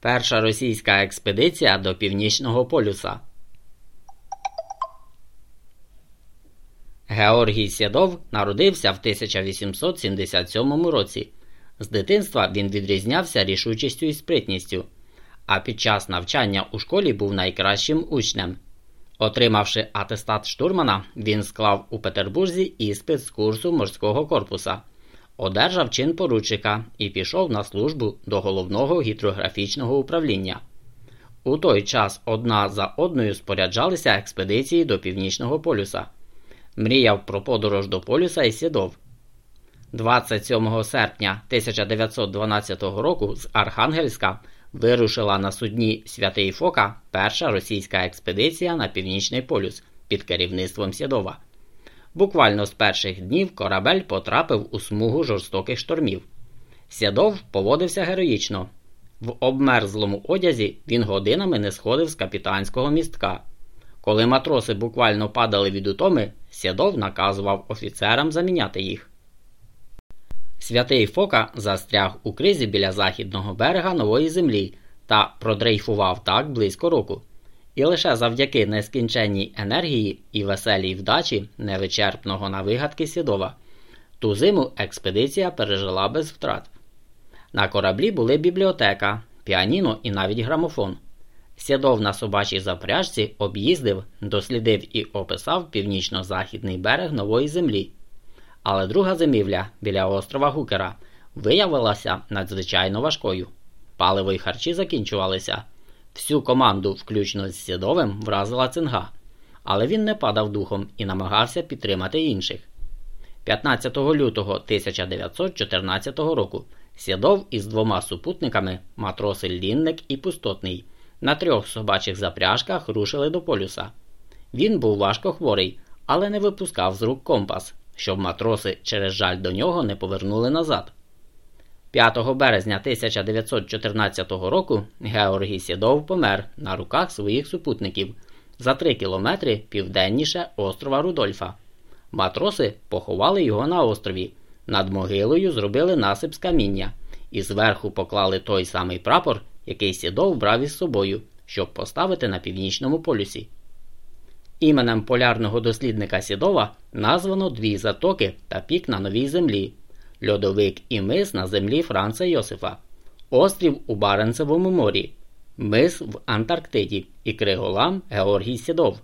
Перша російська експедиція до Північного полюса. Георгій Сєдов народився в 1877 році. З дитинства він відрізнявся рішучістю і спритністю, а під час навчання у школі був найкращим учнем. Отримавши атестат штурмана, він склав у Петербурзі іспит з курсу морського корпуса, одержав чин поручика і пішов на службу до головного гідрографічного управління. У той час одна за одною споряджалися експедиції до Північного полюса. Мріяв про подорож до полюса і сідов. 27 серпня 1912 року з Архангельська вирушила на судні Святий Фока перша російська експедиція на Північний полюс під керівництвом Сєдова. Буквально з перших днів корабель потрапив у смугу жорстоких штормів. Сєдов поводився героїчно. В обмерзлому одязі він годинами не сходив з капітанського містка. Коли матроси буквально падали від утоми, Сєдов наказував офіцерам заміняти їх. Святий Фока застряг у кризі біля західного берега нової землі та продрейфував так близько року. І лише завдяки нескінченній енергії і веселій вдачі невичерпного на вигадки Сідова, ту зиму експедиція пережила без втрат. На кораблі були бібліотека, піаніно і навіть грамофон. Сідов на собачій запряжці об'їздив, дослідив і описав північно-західний берег нової землі. Але друга зимівля біля острова Гукера виявилася надзвичайно важкою. Паливо й харчі закінчувалися. Всю команду, включно з Сідовим, вразила цинга, але він не падав духом і намагався підтримати інших. 15 лютого 1914 року Сідов із двома супутниками, матроси Лінник і Пустотний, на трьох собачих запряжках рушили до полюса. Він був важко хворий, але не випускав з рук компас, щоб матроси через жаль до нього не повернули назад. 5 березня 1914 року Георгій Сідов помер на руках своїх супутників за 3 кілометри південніше острова Рудольфа. Матроси поховали його на острові. Над могилою зробили насип з каміння і зверху поклали той самий прапор, який Сідов брав із собою, щоб поставити на північному полюсі. Іменем полярного дослідника Сідова названо дві затоки та пік на новій землі льодовик і мис на землі Франца Йосифа, острів у Баренцевому морі, мис в Антарктиді. І Криголам Георгій Сідов.